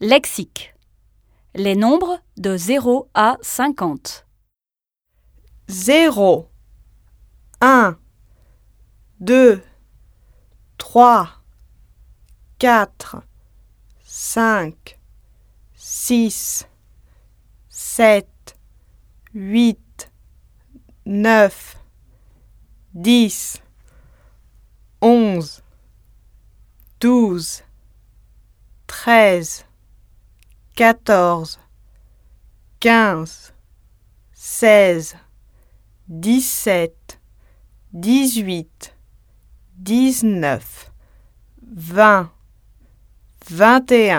Lexique. Les nombres de 0 à 50. 0, 1, 2, 3, 4, 5, 6, 7, 8, 9, 10, 11, 12, 13, 14, 15, 16, 17, 18, 19, 20,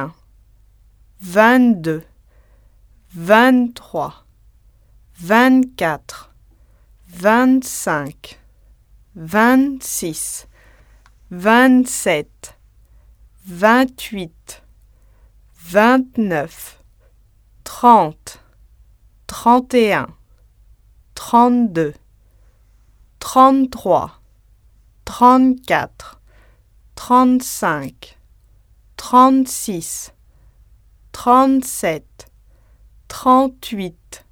21, 22, 23, 24, 25, 26, 27, 28, 29, 30, 31, 32, 33, 34, 35, 36, 37, 38,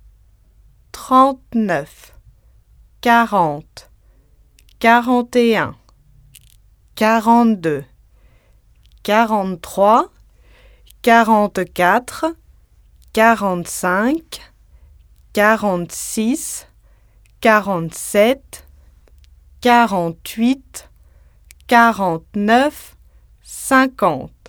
39, 40, 41, 42, 43, 44, 45, 46, 47, 48, 49, 50.